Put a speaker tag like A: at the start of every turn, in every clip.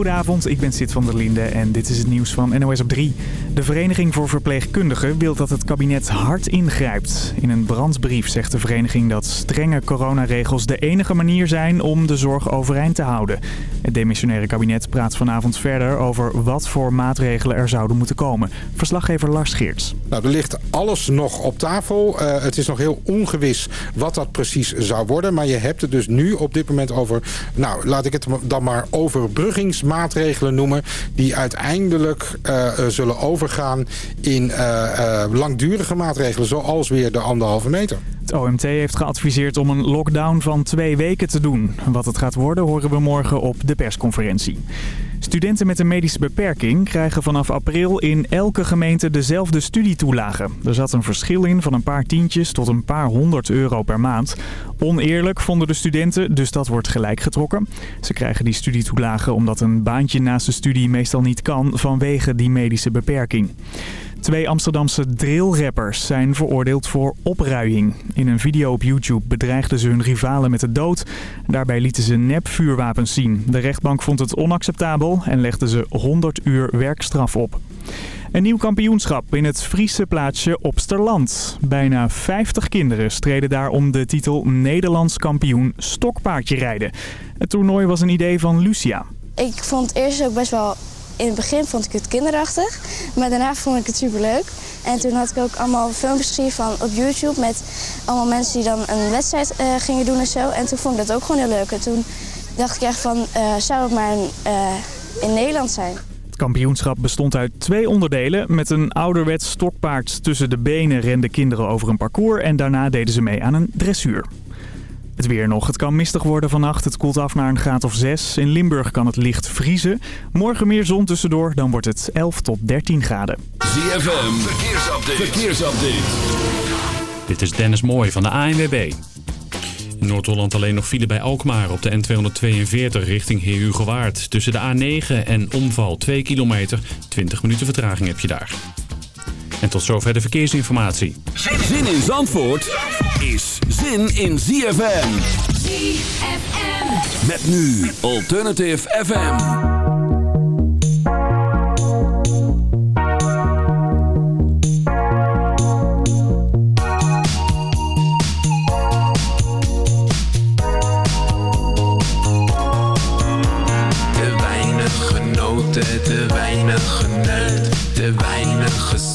A: Goedenavond, ik ben Sid van der Linde en dit is het nieuws van NOS op 3. De Vereniging voor Verpleegkundigen wil dat het kabinet hard ingrijpt. In een brandbrief zegt de vereniging dat strenge coronaregels de enige manier zijn om de zorg overeind te houden. Het demissionaire kabinet praat vanavond verder over wat voor maatregelen er zouden moeten komen. Verslaggever Lars Geerts.
B: Nou, er ligt alles nog op tafel. Uh, het is nog heel ongewis wat dat precies zou worden. Maar je hebt het dus nu op dit moment over... Nou, laat ik het dan maar overbruggingsmaatregelen noemen... die uiteindelijk uh, zullen overgaan in langdurige maatregelen... zoals weer de anderhalve meter.
A: Het OMT heeft geadviseerd om een lockdown van twee weken te doen. Wat het gaat worden horen we morgen op de persconferentie. Studenten met een medische beperking krijgen vanaf april in elke gemeente dezelfde studietoelage. Er zat een verschil in van een paar tientjes tot een paar honderd euro per maand. Oneerlijk vonden de studenten, dus dat wordt gelijk getrokken. Ze krijgen die studietoelage omdat een baantje naast de studie meestal niet kan vanwege die medische beperking. Twee Amsterdamse drillrappers zijn veroordeeld voor opruiing. In een video op YouTube bedreigden ze hun rivalen met de dood. Daarbij lieten ze nepvuurwapens zien. De rechtbank vond het onacceptabel en legde ze 100 uur werkstraf op. Een nieuw kampioenschap in het Friese plaatsje Opsterland. Bijna 50 kinderen streden daar om de titel Nederlands kampioen stokpaardje rijden. Het toernooi was een idee van Lucia.
C: Ik vond het eerst ook best wel in het begin vond ik het kinderachtig, maar daarna vond ik het superleuk. En toen had ik ook allemaal filmpjes gezien van op YouTube met allemaal mensen die dan een wedstrijd uh, gingen doen en zo. En toen vond ik dat ook gewoon heel leuk. En toen dacht ik echt van, uh, zou het maar uh, in Nederland zijn.
A: Het kampioenschap bestond uit twee onderdelen. Met een ouderwets stokpaard tussen de benen renden kinderen over een parcours en daarna deden ze mee aan een dressuur. Het weer nog. Het kan mistig worden vannacht. Het koelt af naar een graad of 6. In Limburg kan het licht vriezen. Morgen meer zon tussendoor. Dan wordt het 11 tot 13 graden.
D: ZFM. Verkeersupdate. Verkeersupdate.
E: Dit is Dennis Mooij van de ANWB. In Noord-Holland alleen nog file bij Alkmaar op de N242 richting Heerhugowaard. Tussen de A9 en omval 2 kilometer. 20 minuten vertraging heb je daar. En tot zover de verkeersinformatie.
D: Zin in Zandvoort is zin in ZFM.
F: ZFM.
D: Met nu Alternative FM.
G: Te weinig genoten, te weinig geneund. Te weinig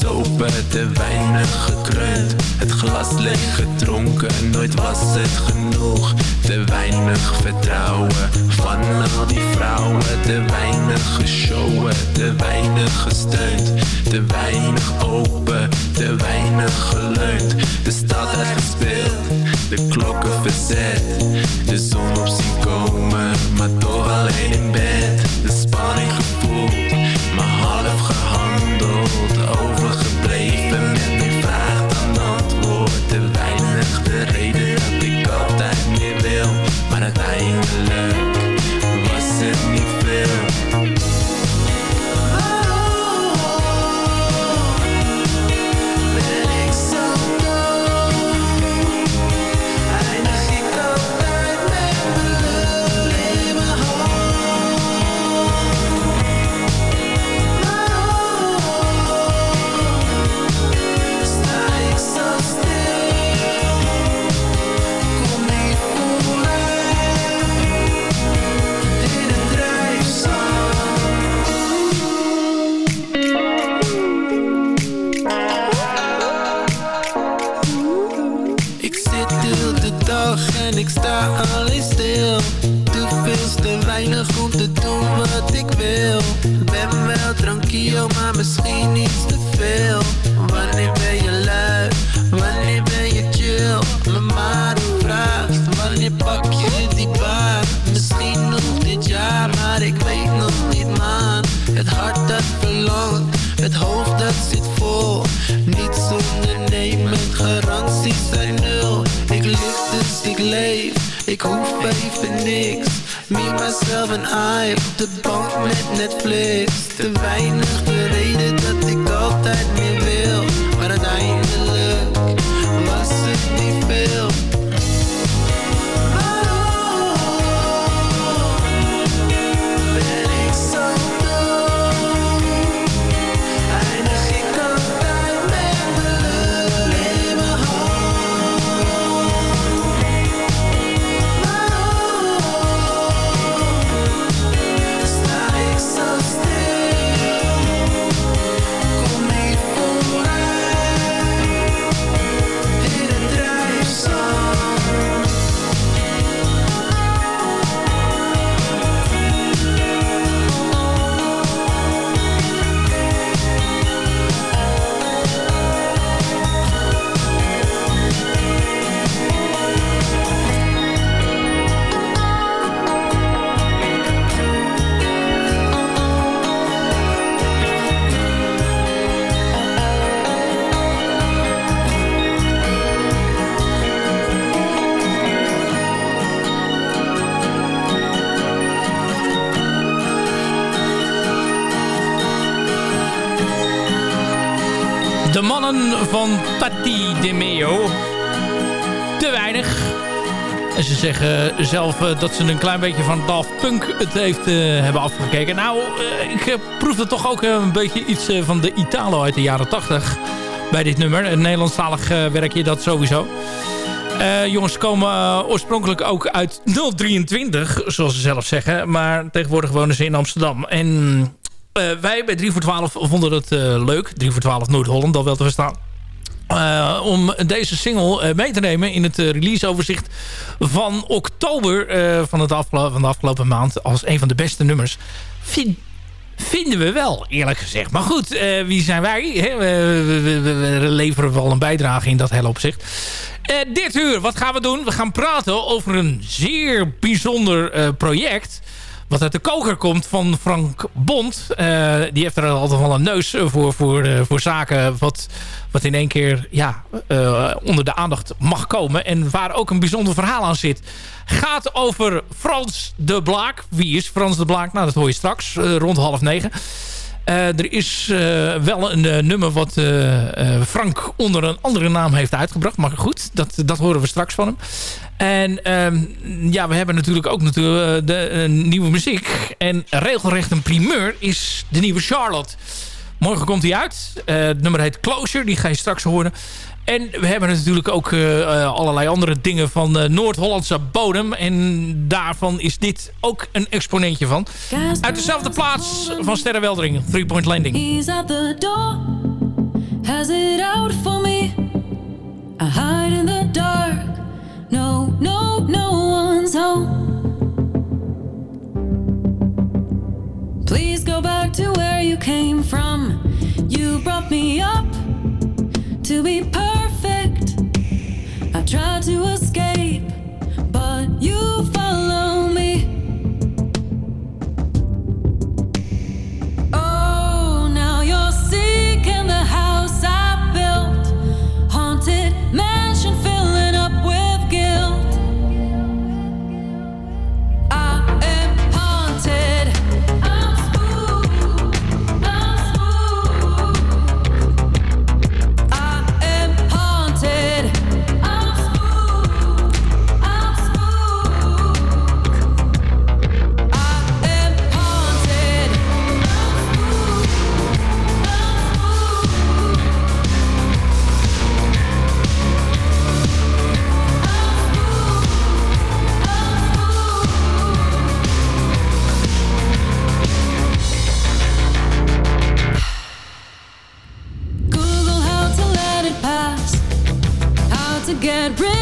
G: gesopen, te weinig gekreund. Het glas leeg gedronken, nooit was het genoeg. Te weinig vertrouwen van al die vrouwen. Te weinig geshowen, te weinig gesteund. Te weinig open, te weinig geleund. De stad uitgespeeld, de klokken verzet. De zon op zien komen, maar toch alleen in bed. De spanning gevoeld, maar half gehandeld. Overgebleven met meer vraag dan antwoord. Te weinig de reden dat ik altijd meer wil. Maar uiteindelijk En
H: ze zeggen zelf eh, dat ze een klein beetje van Daft Punk het heeft, uh, hebben afgekeken. Nou, uh, ik proefde toch ook een beetje iets van de Italo uit de jaren 80 bij dit nummer. Een Nederlandstalig werkje dat sowieso. jongens komen oorspronkelijk ook uit 023, zoals ze zelf zeggen. Maar tegenwoordig wonen ze in Amsterdam. En wij bij 3 voor 12 vonden het leuk. 3 voor 12 Noord-Holland, dat wel te verstaan. Uh, om deze single uh, mee te nemen in het uh, releaseoverzicht van oktober van, het van de afgelopen maand als een van de beste nummers. Vind, vinden we wel, eerlijk gezegd. Maar goed, wie zijn wij? We, we, leveren wel een bijdrage in dat hele opzicht. dit uur, wat gaan we doen? We gaan praten over een zeer bijzonder project wat uit de koker komt van Frank Bond. Uh, die heeft er altijd wel een neus voor, voor, uh, voor zaken wat, wat in één keer ja, uh, onder de aandacht mag komen. En waar ook een bijzonder verhaal aan zit. Gaat over Frans de Blaak. Wie is Frans de Blaak? Nou, dat hoor je straks rond half negen. Er is wel een nummer wat Frank onder een andere naam heeft uitgebracht. Maar goed, dat, dat horen we straks van hem. En ehm, ja, we hebben natuurlijk ook natuurlijk de nieuwe muziek. En regelrecht een primeur is de nieuwe Charlotte. Morgen komt hij uit. het nummer heet Closure, die ga je straks horen. En we hebben natuurlijk ook allerlei andere dingen van uh, Noord-Hollandse bodem. En daarvan is dit ook een exponentje van. Uit dezelfde plaats van Sterrenweldering, Three Point Landing. He's at the door, has it out for me. I hide in the dark, no, no, no one's home. Please go back to where you came from. You brought me up to be perfect. I tried to escape, but you follow me. Get rid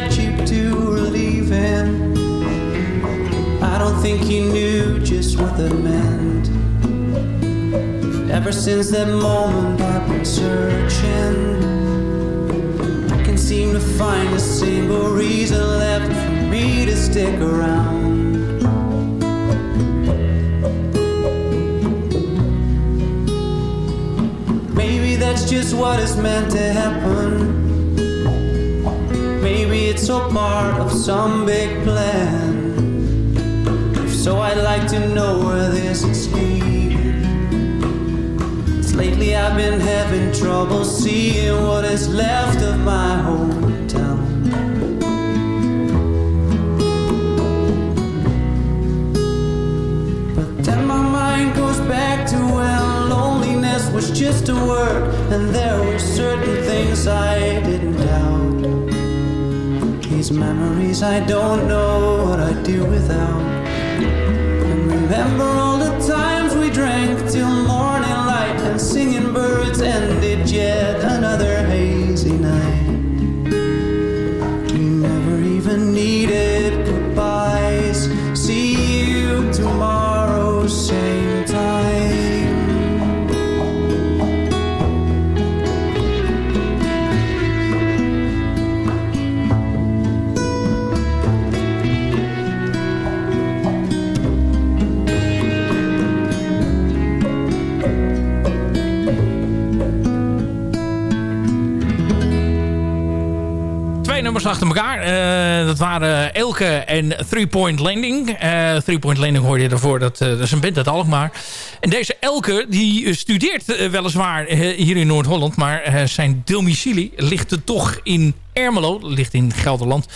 H: that
I: you two were leaving, I don't think you knew just what that meant. Ever since that moment, I've been searching. I can seem to find a single reason left for me to stick around. Maybe that's just what is meant to happen. It's all part of some big plan. So, I'd like to know where this is leading. 'Cause lately I've been having trouble seeing what is left of my hometown. But then my mind goes back to when loneliness was just a word, and there were certain things I didn't doubt. These memories I don't know what I'd do without. And remember all the times we drank till morning light and singing birds ended yet another
F: achter elkaar. Eh, dat waren Elke en Three Point Landing. Eh, Three Point Landing hoorde je. Dat, eh, dat is een band uit Alkmaar. En deze Elke die studeert weliswaar hier in Noord-Holland. Maar zijn domicilie ligt er toch in Ermelo. Ligt in Gelderland.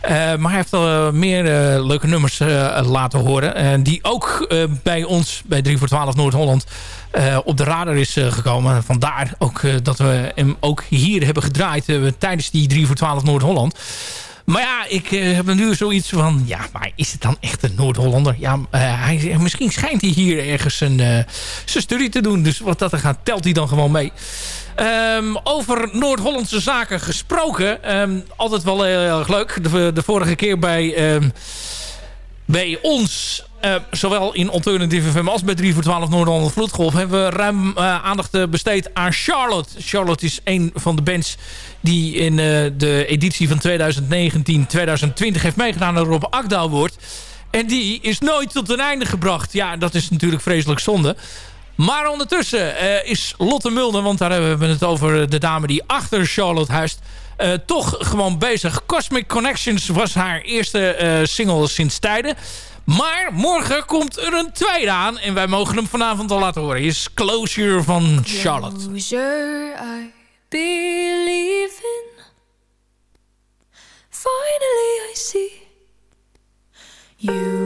F: Eh, maar hij heeft al meer eh, leuke nummers eh, laten horen. En die ook eh, bij ons, bij 3 voor 12 Noord-Holland... eh, op de radar is eh, gekomen. Vandaar ook eh, dat we hem ook hier hebben gedraaid... eh, tijdens die 3 voor 12 Noord-Holland. Maar ja, ik eh, heb nu zoiets van... Ja, maar is het dan echt een Noord-Hollander? Ja, eh, hij, misschien schijnt hij hier ergens een, eh, zijn studie te doen. Dus wat dat er gaat, telt hij dan gewoon mee. Ehm, over Noord-Hollandse zaken gesproken. ehm, altijd wel heel erg leuk. De, de vorige keer bij, ehm, bij ons... eh, zowel in Alternative FM als bij 3 voor 12 Noord-Holland Vloedgolf... hebben we ruim eh, aandacht eh, besteed aan Charlotte. Charlotte is een van de bands die in de editie van 2019-2020 heeft meegedaan aan Rob Akda wordt. En die is nooit tot een einde gebracht. Ja, dat is natuurlijk vreselijk zonde. Maar ondertussen is Lotte Mulder, want daar hebben we het over de dame die achter Charlotte huist, toch gewoon bezig. Cosmic Connections was haar eerste single sinds tijden. Maar morgen komt er een tweede aan en wij mogen hem vanavond al laten horen. Hier is Closure van Charlotte.
H: Closure I believe in. Finally I see you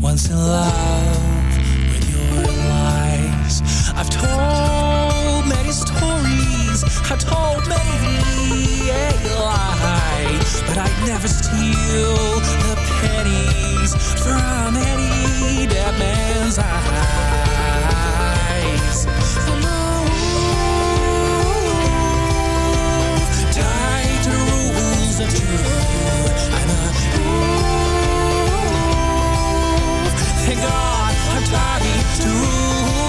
J: once in love with your lies. I've told many stories, I've told many a lie, but I'd never steal the pennies from any dead man's eyes. Tied to the rules of truth. God, I'm tired
F: too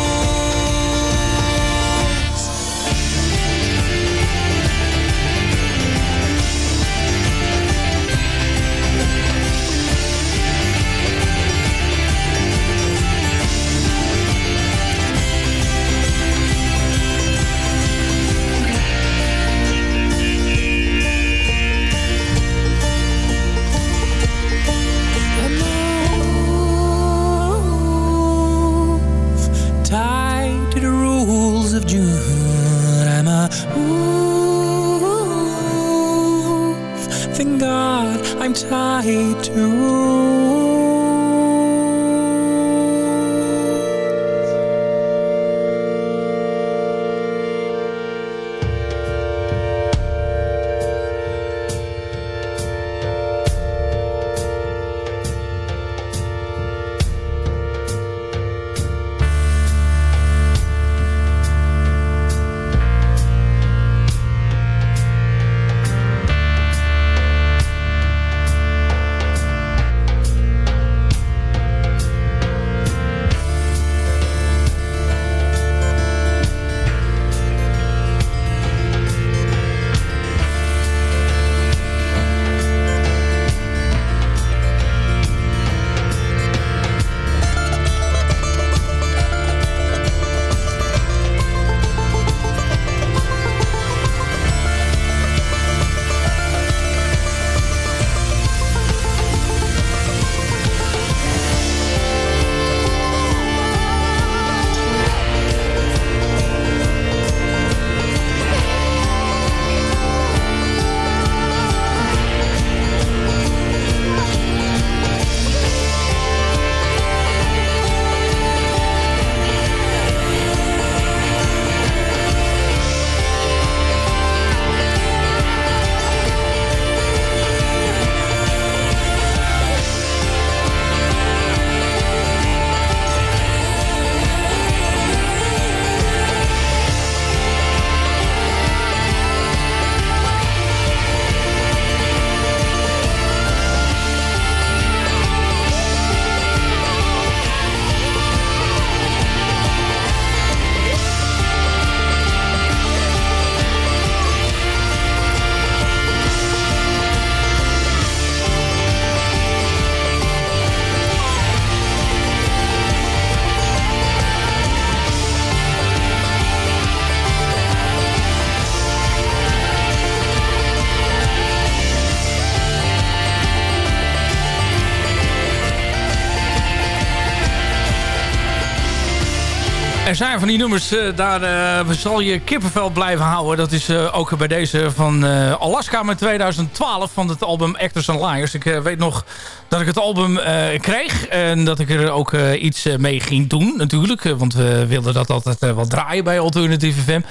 F: zijn van die nummers, eh, daar eh, zal je kippenvel blijven houden. Dat is eh, ook bij deze van Alaska met 2012 van het album Actors and Liars. Ik weet nog dat ik het album kreeg en dat ik er ook iets mee ging doen natuurlijk. Want we wilden dat altijd wat draaien bij Alternative FM.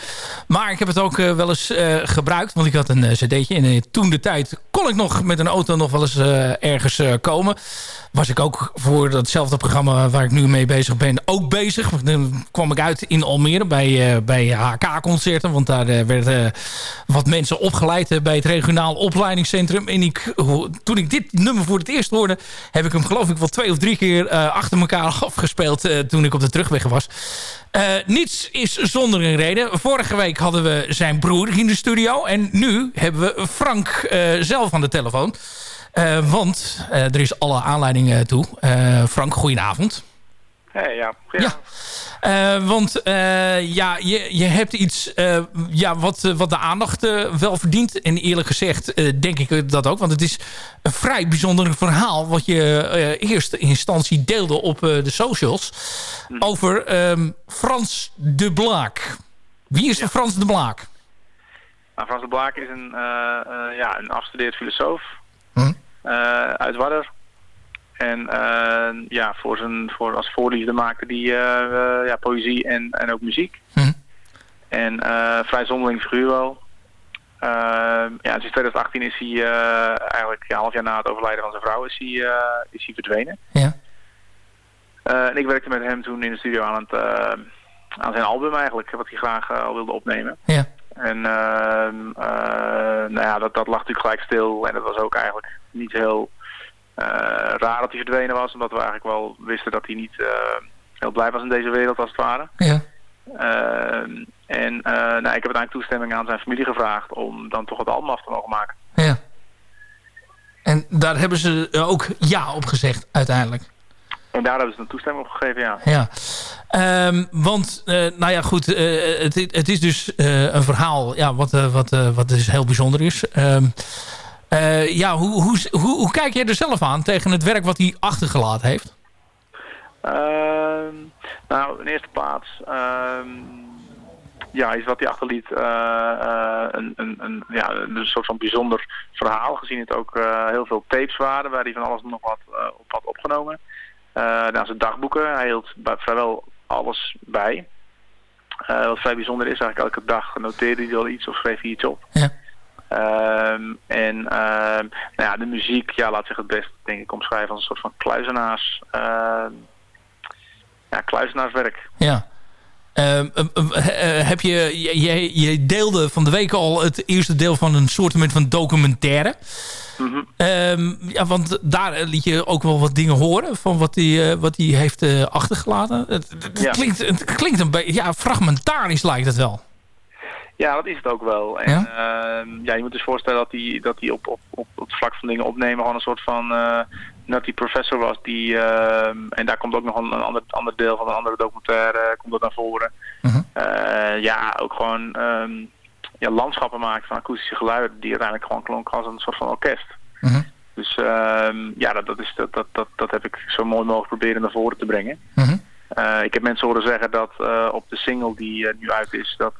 F: Maar ik heb het ook wel eens gebruikt, want ik had een cd'tje. En toen de tijd kon ik nog met een auto nog wel eens ergens komen was ik ook voor datzelfde programma waar ik nu mee bezig ben ook bezig. Dan kwam ik uit in Almere bij, uh, bij HK-concerten. Want daar uh, werden uh, wat mensen opgeleid bij het regionaal opleidingscentrum. En ik, toen ik dit nummer voor het eerst hoorde... heb ik hem geloof ik wel twee of drie keer achter elkaar afgespeeld... toen ik op de terugweg was. Niets is zonder een reden. Vorige week hadden we zijn broer in de studio. En nu hebben we Frank zelf aan de telefoon. Eh, want eh, er is alle aanleiding toe. Eh, Frank, goedenavond.
K: Hey, ja.
F: Ja. Want ja, je, je hebt iets ja, wat, wat de aandacht wel verdient. En eerlijk gezegd denk ik dat ook. Want het is een vrij bijzonder verhaal... wat je eerste instantie deelde op de socials... over ehm, Frans de Blaak. Wie is Frans de Blaak?
K: Nou, Frans de Blaak is een, eh, ja, een afgestudeerd filosoof
F: Hm.
K: eh, uit Wadder. En eh, ja, voor zijn, voor als voorliefde maakte die eh, ja, poëzie en, en ook muziek.
F: Hm.
K: En vrij zonderling figuur wel. Ja, sinds 2018 is hij eigenlijk een half jaar na het overlijden van zijn vrouw is hij, is hij verdwenen.
F: Ja.
K: En ik werkte met hem toen in de studio aan, het, aan zijn album eigenlijk, wat hij graag al wilde opnemen.
F: Ja.
K: En ehm, eh, nou ja, dat, dat lag natuurlijk gelijk stil. En dat was ook eigenlijk niet heel eh, raar dat hij verdwenen was. Omdat we eigenlijk wel wisten dat hij niet eh, heel blij was in deze wereld als het ware.
F: Ja.
K: Ehm, en nou, ik heb uiteindelijk toestemming aan zijn familie gevraagd om dan toch het album af te mogen maken.
F: Ja. En daar hebben ze ook ja op gezegd uiteindelijk.
K: En daar hebben ze een toestemming op gegeven, ja.
F: Ja, Ehm, want, eh, nou ja, goed, eh, het, het is dus eh, een verhaal ja, wat, wat, wat dus heel bijzonder is. Ehm, eh, ja, hoe, hoe, hoe, hoe kijk jij er zelf aan tegen het werk wat hij achtergelaten heeft?
K: Ehm, nou, in eerste plaats, ja, is wat hij achterliet een, een, een, ja, een soort van bijzonder verhaal. Gezien het ook heel veel tapes waren waar hij van alles nog wat op had opgenomen. Eh nou, zijn dagboeken, hij hield vrijwel alles bij. Eh, wat vrij bijzonder is, eigenlijk elke dag noteerde hij wel iets of schreef hij iets op.
F: Ja.
K: Ehm, en ehm, nou ja, de muziek, ja, laat zich het best denk ik omschrijven als een soort van kluizenaars, ehm, ja, kluizenaarswerk.
F: Ja. Ehm, ehm, ehm, eh, heb je, je, je- deelde van de week al het eerste deel van een soort van documentaire.
K: Mhm.
F: Ja, want daar liet je ook wel wat dingen horen van wat hij, eh, wat heeft eh, achtergelaten. Het, het-
K: Ja.
F: klinkt, het klinkt een beetje ja, fragmentarisch lijkt het wel.
K: Ja, dat is het ook wel. En ja, ja je moet dus voorstellen dat hij dat op, op, op, op het vlak van dingen opnemen gewoon een soort van uh, nutty professor was. Die, uh, en daar komt ook nog een, een ander, ander deel van een andere documentaire komt dat naar voren.
F: Mhm.
K: Uh, ja, ook gewoon um, ja, landschappen maakt van akoestische geluiden die uiteindelijk gewoon klonken als een soort van orkest.
F: Mhm.
K: Dus um, ja, dat, dat, is, dat, dat, dat, dat heb ik zo mooi mogelijk proberen naar voren te brengen.
F: Mhm.
K: Uh, ik heb mensen horen zeggen dat op de single die nu uit is, dat,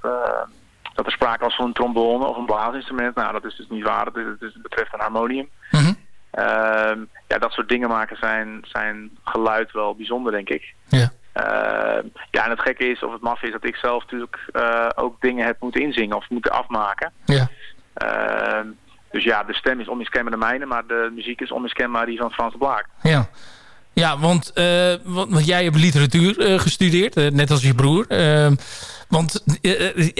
K: dat er sprake was van een trombone of een blaasinstrument. Nou, dat is dus niet waar. Het, betreft een harmonium. Uh, ja, dat soort dingen maken zijn, zijn geluid wel bijzonder, denk ik.
F: Ja.
K: Uh, ja, en het gekke is, of het maf is, dat ik zelf natuurlijk uh, ook dingen heb moeten inzingen of moeten afmaken.
F: Ja.
K: Uh, dus ja, de stem is onmiskenbaar de mijne, maar de muziek is onmiskenbaar die van Frans de Blaak.
F: Ja. Ja, want, uh, want, want, jij hebt literatuur uh, gestudeerd, net als je broer. Ehm, want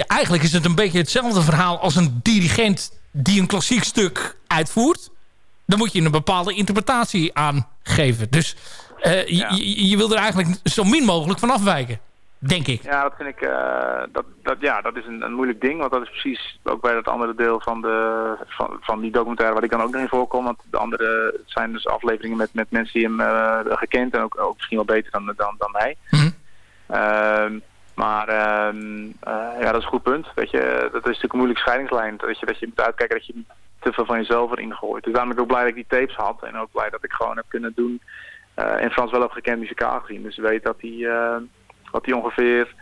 F: eigenlijk is het een beetje hetzelfde verhaal als een dirigent die een klassiek stuk uitvoert. Dan moet je een bepaalde interpretatie aan geven. Dus ja. je, je wil er eigenlijk zo min mogelijk van afwijken. Denk ik.
K: Ja, dat vind ik. Uh, dat, dat, ja, dat is een, een, moeilijk ding. Want dat is precies ook bij dat andere deel van, de, van, van die documentaire waar ik dan ook nog in voorkom. Want de andere het zijn dus afleveringen met, met mensen die hem uh, gekend en ook, ook misschien wel beter dan, dan, dan mij.
F: Mm
K: -hmm. uh, maar uh, ja, dat is een goed punt. Weet je, dat is natuurlijk een moeilijke scheidingslijn. Dat je, dat je moet uitkijken dat je te veel van jezelf erin gooit. Dus daarom ben ik ook blij dat ik die tapes had. En ook blij dat ik gewoon heb kunnen doen. Uh, en Frans wel heb gekend muzikaal gezien. Dus weet dat hij wat hij ongeveer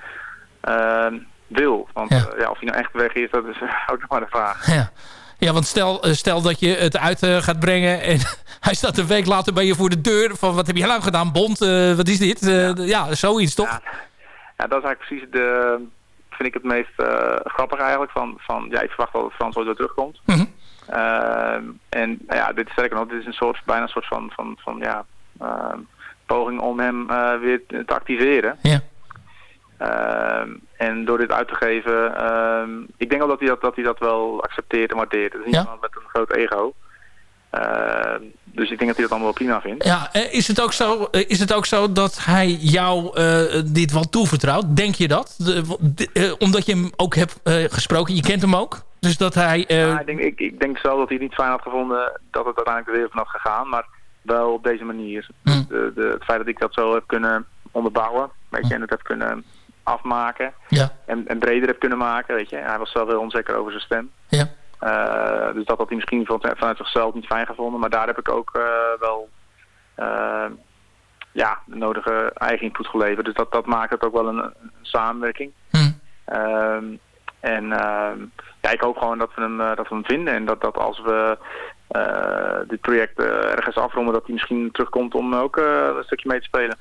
K: uh, wil. Want ja. Uh, ja, of hij nou echt weg is, dat is ook nog maar de vraag.
F: Ja, ja want stel, eh, stel dat je het uit uh, gaat brengen en hij staat een week later bij je voor de deur. Van wat heb je nou gedaan, Bond? wat is dit? Ja. ja. zoiets toch?
K: Ja. ja. dat is eigenlijk precies de, vind ik het meest grappig eigenlijk. Van, van, ja, ik verwacht wel dat Frans ooit weer terugkomt.
F: Mm -hmm.
K: En ja, dit is sterker nog, dit is een soort, bijna een soort van, van, van ja, poging om hem weer te activeren.
F: Ja.
K: Uh, en door dit uit te geven, uh, ik denk ook dat hij dat, dat hij dat wel accepteert en waardeert. Het is
F: ja.
K: iemand met een groot ego. Uh, dus ik denk dat hij dat allemaal wel prima vindt.
F: Ja, is het ook zo, is het ook zo dat hij jou uh, dit wel toevertrouwt? Denk je dat? De, de, omdat je hem ook hebt gesproken, je kent hem ook. Dus dat hij... eh,
K: Ja, ik, denk, ik, ik denk zelf dat hij het niet fijn had gevonden dat het uiteindelijk de wereld van had gegaan. Maar wel op deze manier.
F: Hm.
K: De, de, het feit dat ik dat zo heb kunnen onderbouwen. Weet je, en het heb kunnen afmaken.
F: Ja.
K: En, en breder heb kunnen maken. Weet je. Hij was zelf heel onzeker over zijn stem.
F: Ja.
K: Eh, dus dat had hij misschien van, vanuit zichzelf niet fijn gevonden. Maar daar heb ik ook eh, wel eh, ja, de nodige eigen input geleverd. Dus dat, dat maakt het ook wel een, een samenwerking.
F: Hm.
K: Ehm, en ehm, ja, ik hoop gewoon dat we hem, dat we hem vinden. En dat, dat als we dit project ergens afronden, dat hij misschien terugkomt om ook een stukje mee te spelen.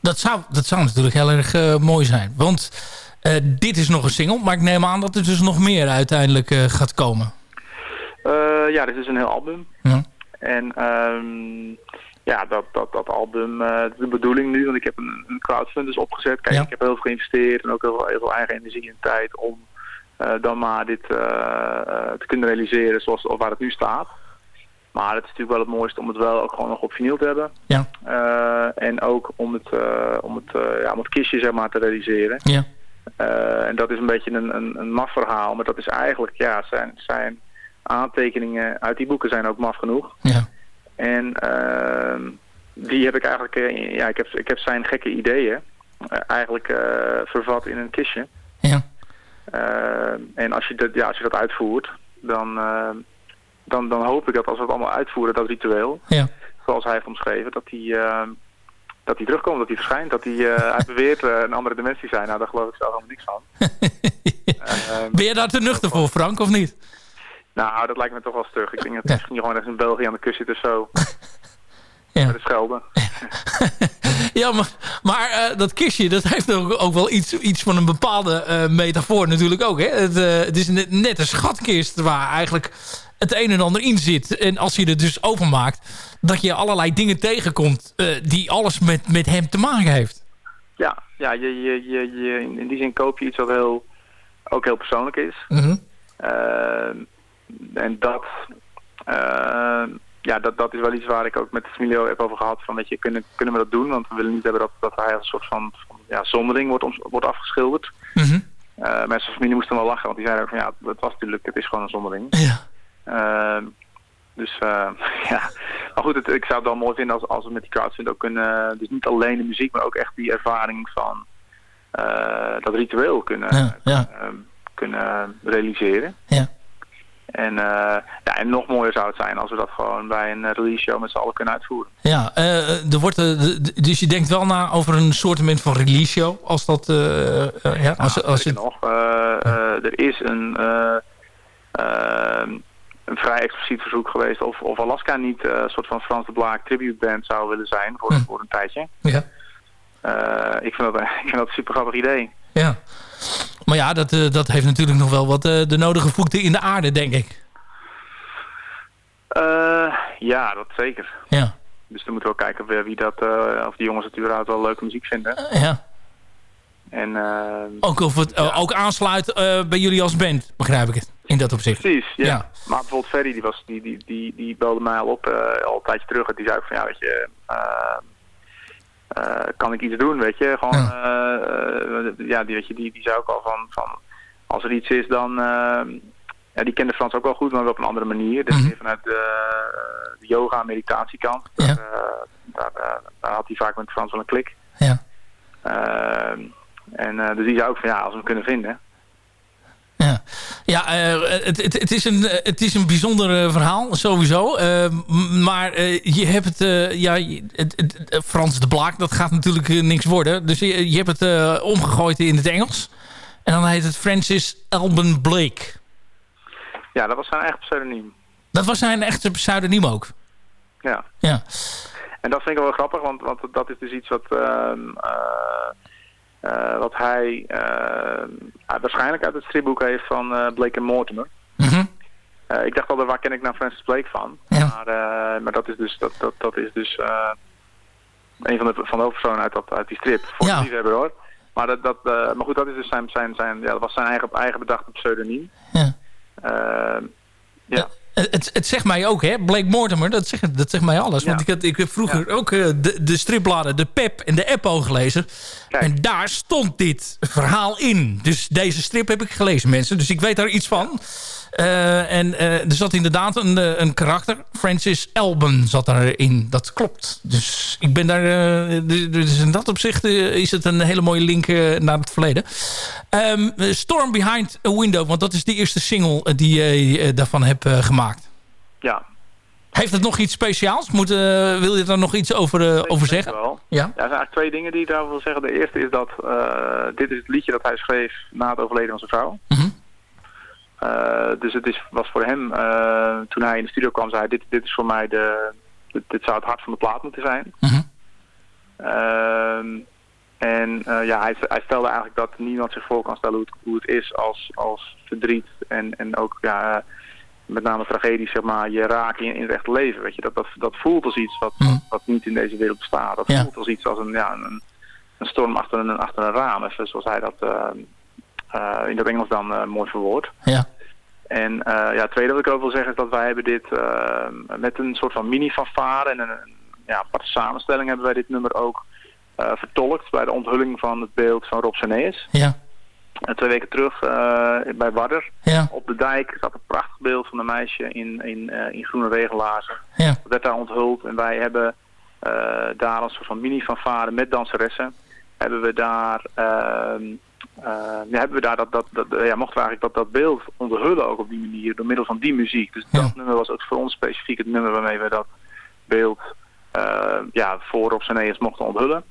F: dat, zou, dat zou natuurlijk heel erg mooi zijn. Want eh, dit is nog een single. Maar ik neem aan dat er dus nog meer uiteindelijk eh, gaat komen.
K: Eh, ja, dit is een heel album.
F: Ja.
K: En ehm, ja, dat, dat, dat album, de bedoeling nu, want ik heb een, een crowdfund dus opgezet. Kijk,
F: Ja.
K: ik heb heel veel geïnvesteerd en ook heel veel, heel veel eigen energie en tijd om dan maar dit te kunnen realiseren zoals of waar het nu staat. Maar het is natuurlijk wel het mooiste om het wel ook gewoon nog op vinyl te hebben.
F: Ja.
K: En ook om het, om, het, ja, om het kistje zeg maar te realiseren.
F: Ja.
K: Eh, en dat is een beetje een, een, een maf verhaal. Maar dat is eigenlijk, ja, zijn, zijn aantekeningen uit die boeken zijn ook maf genoeg.
F: Ja.
K: En ehm, die heb ik eigenlijk, eh, ja, ik heb, ik heb zijn gekke ideeën eh, eigenlijk vervat in een kistje.
F: Ja.
K: Eh, en als je, dat, ja, als je dat uitvoert, dan, eh, dan, dan hoop ik dat als we het allemaal uitvoeren, dat ritueel,
F: Ja.
K: zoals hij heeft omschreven, dat hij, eh, dat hij terugkomt, dat hij verschijnt, dat hij, eh, hij beweert eh, een andere dimensie zijn. Nou, daar geloof ik zelf helemaal niks van. Ehm,
F: Ben je daar te nuchter voor, Frank, of niet?
K: nou, dat lijkt me toch wel stug. Ik denk dat hij misschien gewoon ergens in België aan de kust zit of zo.
F: Ja.
K: Met de Schelde.
F: Ja, maar, maar eh, dat kistje, dat heeft ook, ook wel iets, iets van een bepaalde eh, metafoor natuurlijk ook. Hè? Het, eh, het is net een schatkist waar eigenlijk het een en ander in zit. En als je het dus openmaakt, dat je allerlei dingen tegenkomt eh, die alles met, met hem te maken heeft.
K: Ja, ja je, je, je, je, in die zin koop je iets wat heel, ook heel persoonlijk is. Ehm, en dat, ehm, ja, dat, dat is wel iets waar ik ook met de familie heb over gehad. Van, weet je, kunnen, kunnen we dat doen? Want we willen niet hebben dat, dat hij als een soort van, van ja, zonderling wordt, wordt afgeschilderd.
F: Mhm.
K: Eh mijn familie moest dan wel lachen, want die zeiden ook van ja, het was natuurlijk, het is gewoon een zonderling.
F: Ja.
K: Ehm, dus eh, ja, maar goed, het, ik zou het wel mooi vinden als, als we met die crowdfund ook kunnen, dus niet alleen de muziek, maar ook echt die ervaring van eh, dat ritueel kunnen,
F: Ja, ja.
K: ehm, kunnen realiseren.
F: Ja.
K: En, eh, ja, en nog mooier zou het zijn als we dat gewoon bij een eh, release show met z'n allen kunnen uitvoeren.
F: Ja, eh, er wordt, eh, dus je denkt wel na over een soort van release show. Als dat... eh, eh, ja, als, als het,
K: nog, eh, eh, er is een, eh, ehm, een vrij expliciet verzoek geweest of, of Alaska niet eh, een soort van Frans de Blaak tribute band zou willen zijn voor,
F: Hm.
K: voor een tijdje.
F: ja.
K: Ik, vind dat, ik vind dat een super grappig idee.
F: Ja. Maar ja, dat, eh, dat heeft natuurlijk nog wel wat eh, de nodige voeten in de aarde, denk ik.
K: Ja, dat zeker.
F: Ja.
K: Dus dan moeten we ook kijken wie, wie dat, of die jongens het überhaupt wel leuke muziek vinden.
F: Ja.
K: En, eh,
F: Ook, of het eh, ook aansluit eh, bij jullie als band, begrijp ik het. In dat opzicht.
K: Precies, ja.
F: Ja.
K: Maar bijvoorbeeld Ferry, die, was, die, die, die, die belde mij al op, eh, al een tijdje terug. En die zei ook van, ja, weet je, eh, eh, kan ik iets doen, weet je? Gewoon, ja, ja die, weet je, die, die zei ook al van, van als er iets is, dan... eh, ja, die kende Frans ook wel goed, maar wel op een andere manier. Dus
F: Mhm.
K: vanuit de, de yoga- meditatiekant.
F: Ja.
K: Daar, daar, daar had hij vaak met Frans wel een klik.
F: Ja.
K: En eh, dus die zei ook van, ja, als we hem kunnen vinden...
F: Ja, ja eh, het, het, het, is een, eh, het is een bijzonder verhaal, sowieso. Maar je hebt het, ja, het, het- Frans de Blaak, dat gaat natuurlijk niks worden. Dus je, je hebt het omgegooid in het Engels. En dan heet het Francis Alban Blake.
K: Ja, dat was zijn eigen pseudoniem.
F: Dat was zijn echte pseudoniem ook.
K: Ja.
F: Ja.
K: En dat vind ik wel grappig, want, want dat is dus iets wat, ehm, eh, eh, wat hij eh, waarschijnlijk uit het stripboek heeft van eh, Blake en Mortimer.
F: Mhm.
K: Ik dacht al, waar ken ik nou Francis Blake van?
F: Ja.
K: Maar, maar dat is dus, dat, dat, dat is dus een van de, van de hoofdpersonen uit, dat, uit die strip. Voor
F: Ja.
K: liefhebber hoor. Maar, dat, dat, maar goed, dat is dus zijn, zijn, zijn, ja, dat was zijn eigen, eigen bedachte pseudoniem.
F: Ja.
K: Ja.
F: Het, het, het zegt mij ook, hè? Blake Mortimer, dat zegt, dat zegt mij alles. Want ik, had, ik heb vroeger ook eh, de, de stripbladen, de Pep en de Eppo gelezen. En daar stond dit verhaal in. Dus deze strip heb ik gelezen, mensen. Dus ik weet daar iets van. Eh, en eh, er zat inderdaad een, eh, een karakter. Francis Elben zat daarin. Dat klopt. Dus ik ben daar... eh, d- dus in dat opzicht is het een hele mooie link naar het verleden. Ehm, Storm Behind a Window. Want dat is de eerste single die je daarvan hebt gemaakt.
K: Ja,
F: Heeft het nog iets speciaals? Moet, wil je daar nog iets over, eh, over zeggen?
K: wel.
F: Ja.
K: Ja, er zijn eigenlijk twee dingen die ik daar wil zeggen. De eerste is dat dit is het liedje dat hij schreef na het overleden van zijn vrouw.
F: Mhm.
K: Eh, dus het is, was voor hem, eh, toen hij in de studio kwam, zei hij, dit, dit is voor mij de, dit, dit zou het hart van de plaat moeten zijn.
F: Mhm.
K: Ehm, en eh, ja, hij, hij stelde eigenlijk dat niemand zich voor kan stellen hoe het, hoe het is als, als verdriet en, en ook ja, met name tragedie, zeg maar, je raken in, in het echte leven. Weet je? Dat, dat, dat voelt als iets wat, wat, wat niet in deze wereld bestaat. Dat
F: Ja.
K: voelt als iets als een, ja, een, een storm achter een, achter een raam, even zoals hij dat eh, eh, in het Engels dan eh, mooi verwoordt.
F: Ja.
K: En eh, ja, het tweede wat ik ook wil zeggen is dat wij hebben dit eh, met een soort van mini-fanfare en een, ja, aparte samenstelling hebben wij dit nummer ook eh, vertolkt bij de onthulling van het beeld van Rob Seneus.
F: Ja.
K: En twee weken terug eh, bij Wadder
F: Ja.
K: op de dijk zat een prachtig beeld van een meisje in, in, eh, in groene regenlaarzen.
F: Ja.
K: Dat werd daar onthuld en wij hebben eh, daar een soort van mini-fanfare met danseressen. Hebben we daar, ehm, eh, ja, hebben we daar dat, dat, dat, ja, mochten we eigenlijk dat, dat beeld onthullen ook op die manier door middel van die muziek. Dus dat nummer was ook voor ons specifiek het nummer waarmee we dat beeld eh, ja, voor op zijn eerst mochten onthullen.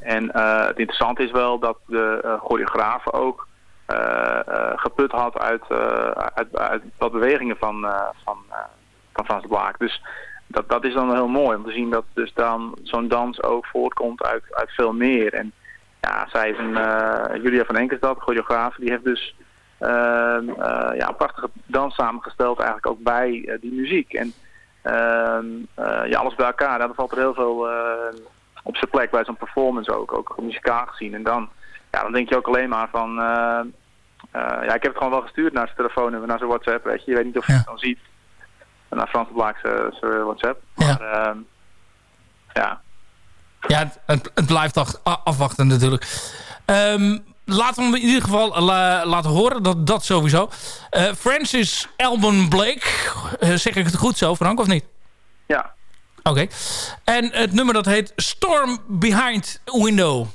K: En eh, het interessante is wel dat de eh choreografen ook eh, eh, geput had uit, eh, uit, uit wat bewegingen van, eh, van, eh, van Frans de Blaak. Dus dat, dat is dan heel mooi om te zien dat dus dan zo'n dans ook voortkomt uit, uit veel meer. En ja, zij is een, eh, Julia van Enkersdad, choreograaf, die heeft dus ehm, eh, ja, een prachtige dans samengesteld eigenlijk ook bij eh, die muziek. En ehm, eh, ja, alles bij elkaar, daar valt er heel veel op zijn plek bij zo'n performance ook, ook muzikaal gezien. En dan, ja, dan denk je ook alleen maar van, ja, ik heb het gewoon wel gestuurd naar zijn telefoonnummer, naar zijn WhatsApp, weet je. Je weet niet of je het dan ziet. Naar Frans de Blaak zijn zijn WhatsApp. Maar ehm, ja,
F: Ja, het, het, blijft toch afwachten natuurlijk. Ehm, laten we hem in ieder geval la- laten horen. Dat, dat sowieso. Eh, Francis Alban Blake. Eh, zeg ik het goed zo, Frank, of niet?
K: Ja.
F: Oké. En het nummer dat heet Storm Behind Window.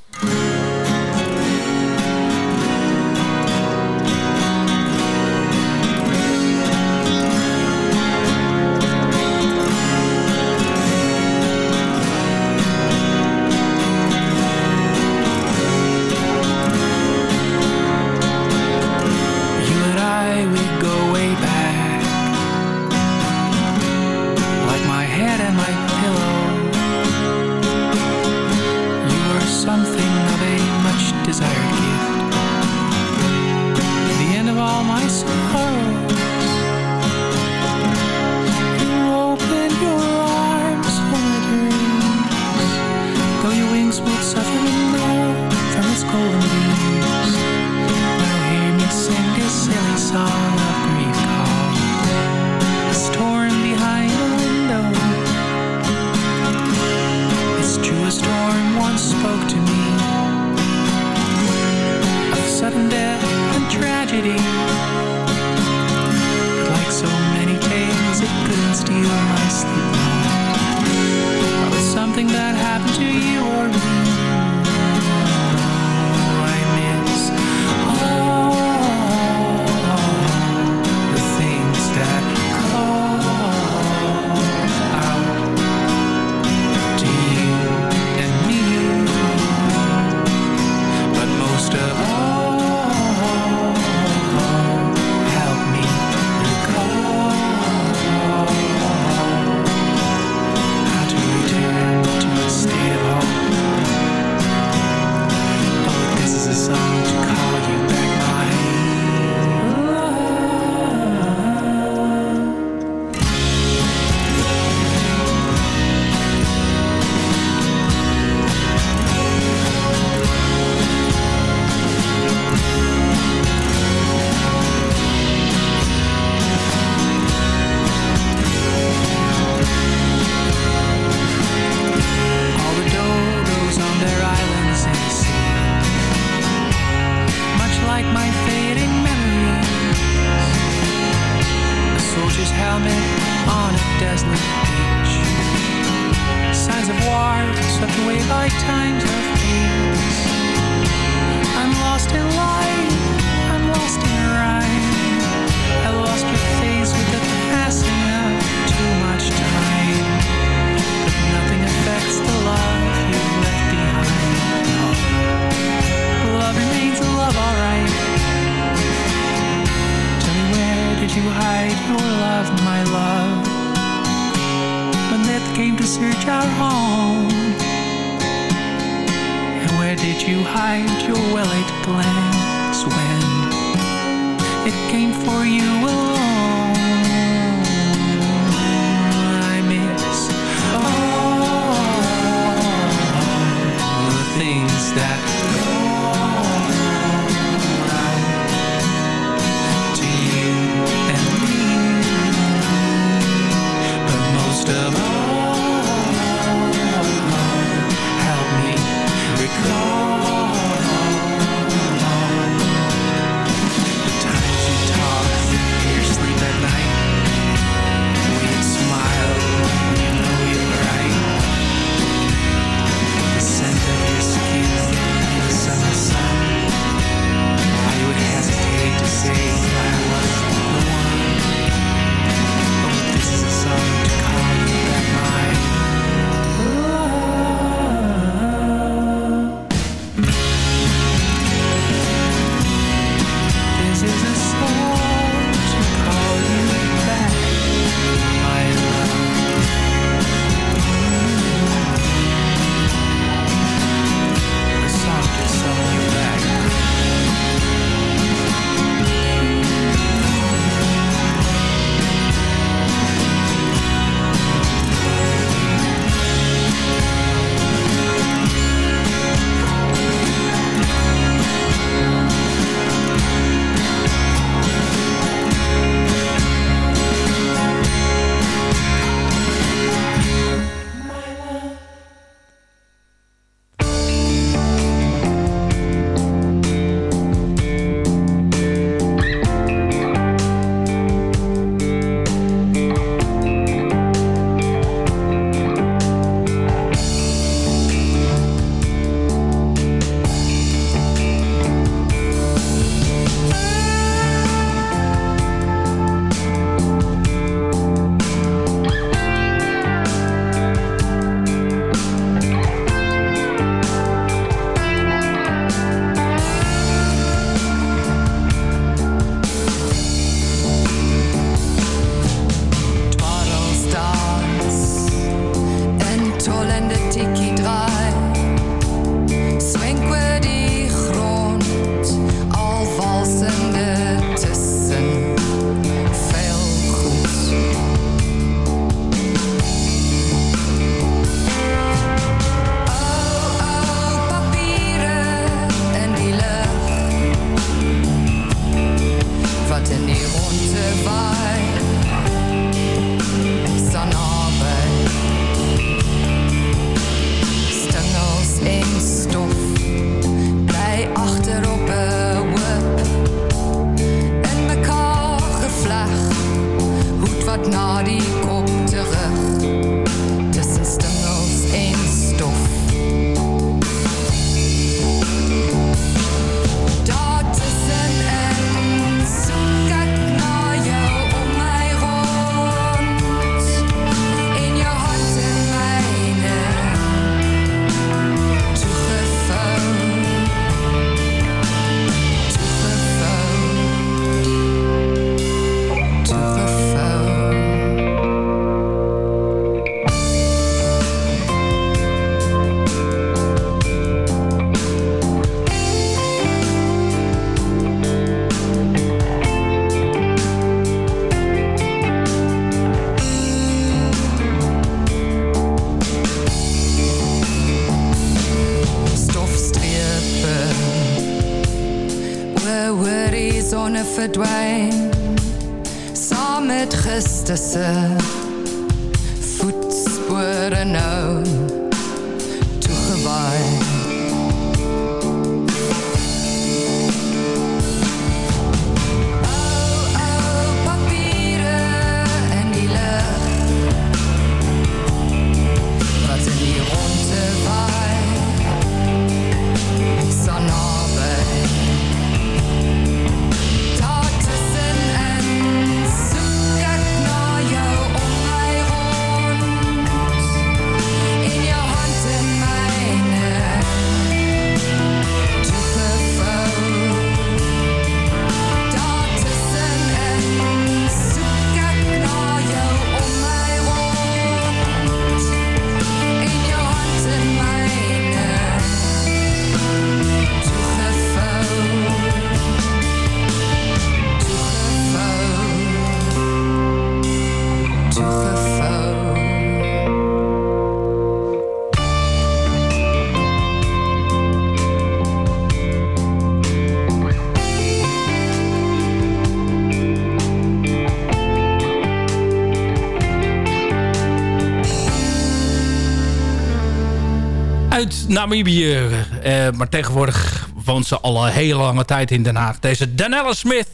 F: Namibië. eh, maar tegenwoordig woont ze al een hele lange tijd in Den Haag. Deze Danella Smith.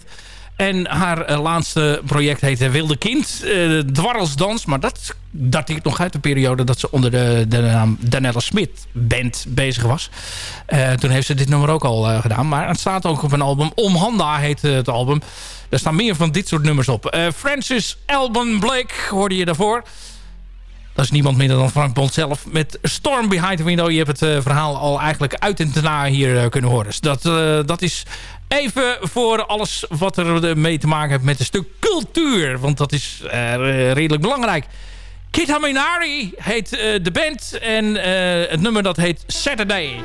F: En haar eh, laatste project heette Wilde Kind. eh dwarrelsdans. Maar dat dateert nog uit de periode dat ze onder de, naam Danella Smith Band bezig was. Eh, toen heeft ze dit nummer ook al eh, gedaan. Maar het staat ook op een album. Omhanda heet eh, het album. Daar staan meer van dit soort nummers op. Eh, Francis Alban Blake hoorde je daarvoor. Dat is niemand minder dan Frank Bond zelf. Met Storm Behind the Window. Je hebt het eh, verhaal al eigenlijk uit en daarna hier eh, kunnen horen. Dus dat, eh, dat is even voor alles wat er mee te maken heeft met een stuk cultuur. Want dat is redelijk belangrijk. Kid Haminari heet de band. En het nummer dat heet Saturday.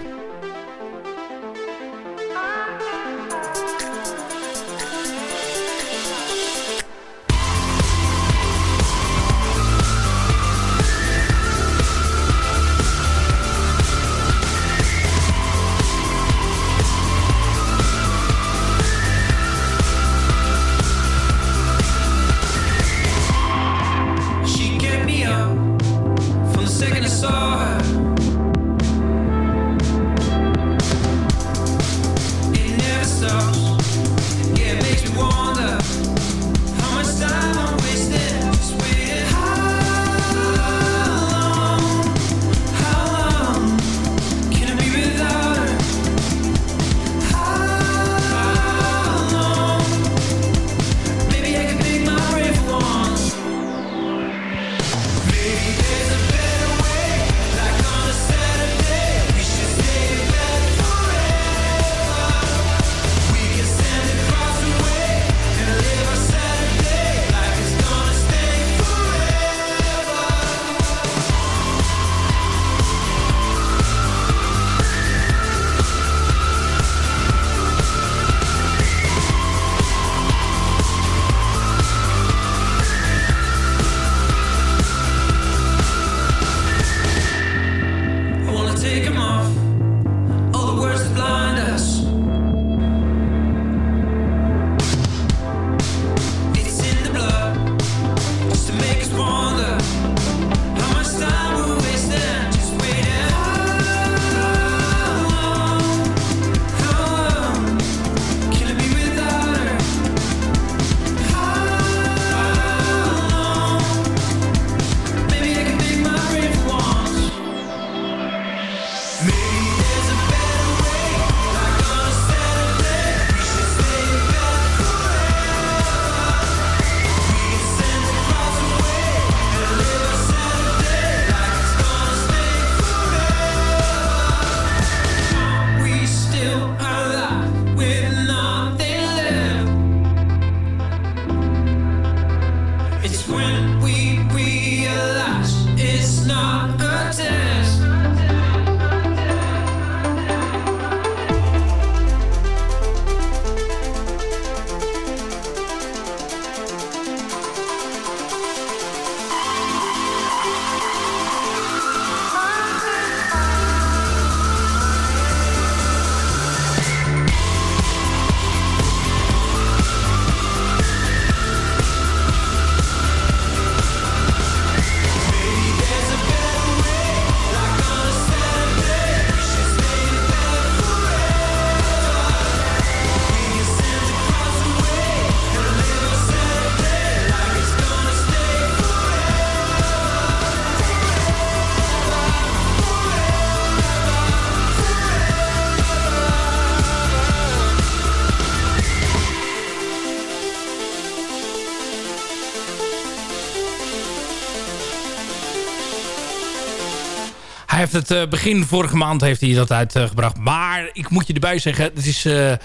F: Het eh, begin vorige maand heeft hij dat uitgebracht. maar ik moet je erbij zeggen, het is eh, eh,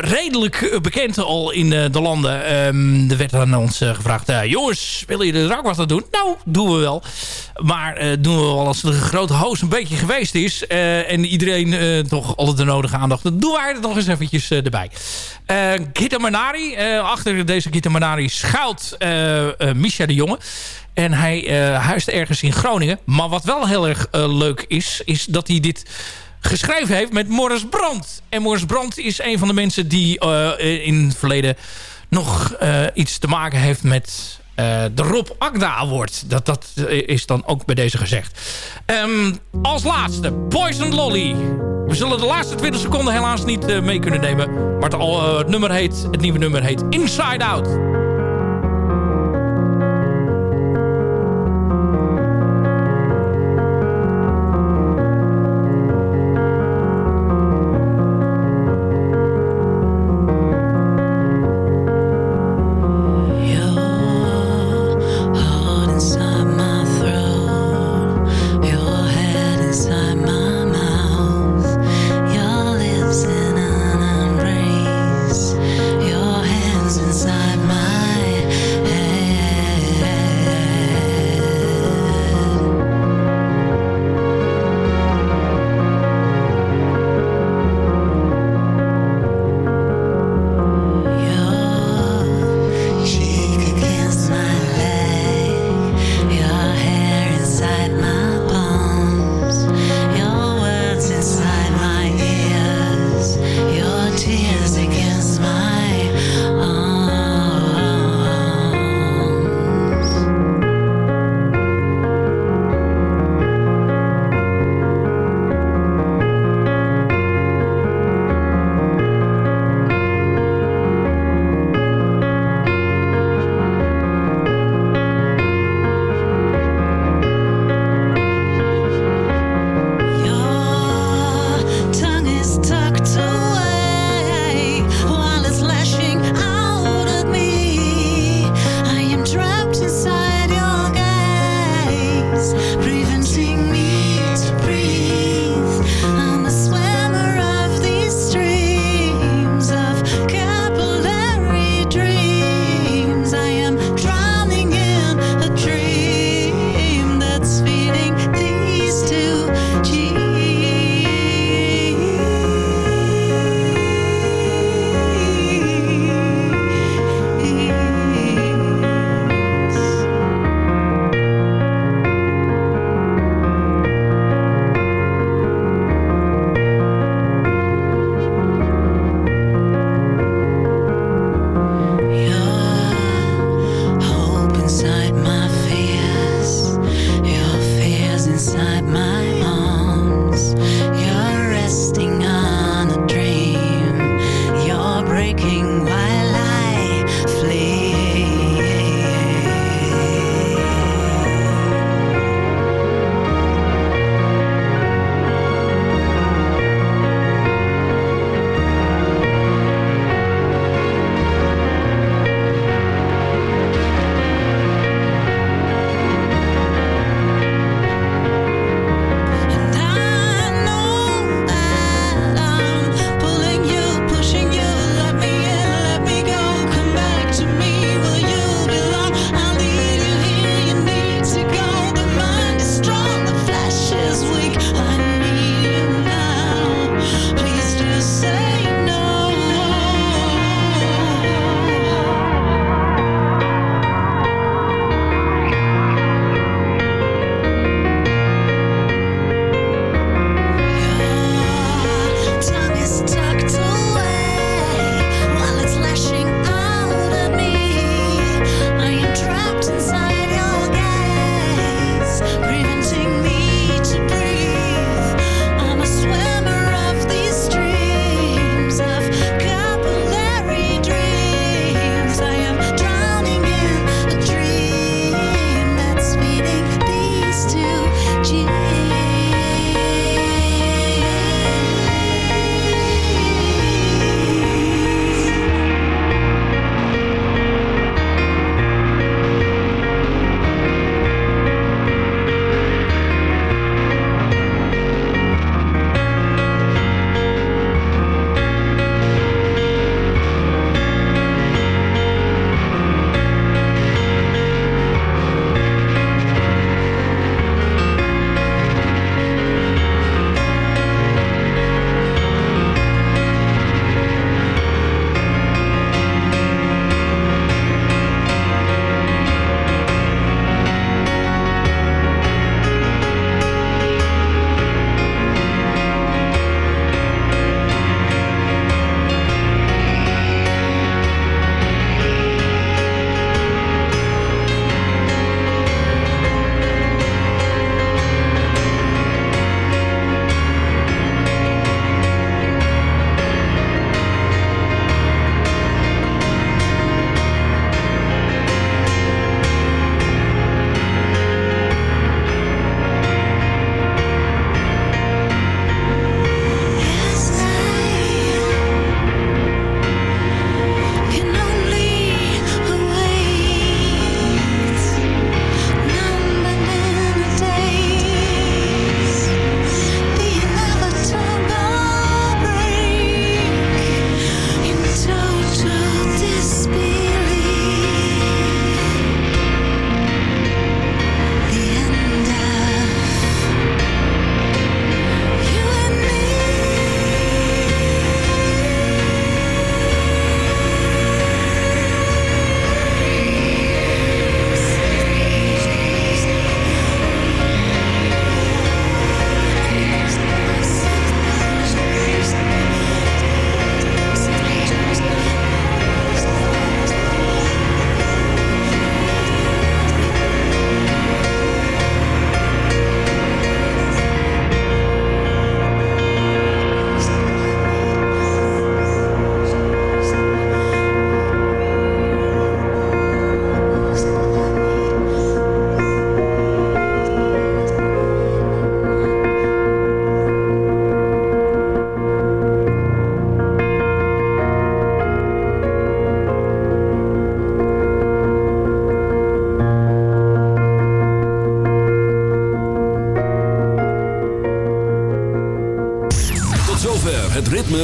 F: redelijk bekend al in de landen. Ehm, er werd aan ons gevraagd, jongens, willen jullie er ook wat aan doen? Nou, doen we wel. Maar eh, doen we wel als de grote hoos een beetje geweest is. eh, en iedereen eh, toch altijd de nodige aandacht. Dan doen wij er nog eens eventjes erbij. Gita Manari, achter deze Gita Manari schuilt Misha de Jonge. En hij huist ergens in Groningen. Maar wat wel heel erg leuk is, is dat hij dit geschreven heeft met Morris Brandt. En Morris Brandt is een van de mensen die in het verleden nog iets te maken heeft met eh, de Rob Agda Award. Dat, dat is dan ook bij deze gezegd. Ehm, als laatste, Poison Lolly. We zullen de laatste 20 seconden helaas niet eh, mee kunnen nemen. Maar eh, het nummer heet, het nieuwe nummer heet Inside Out.